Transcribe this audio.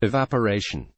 Evaporation.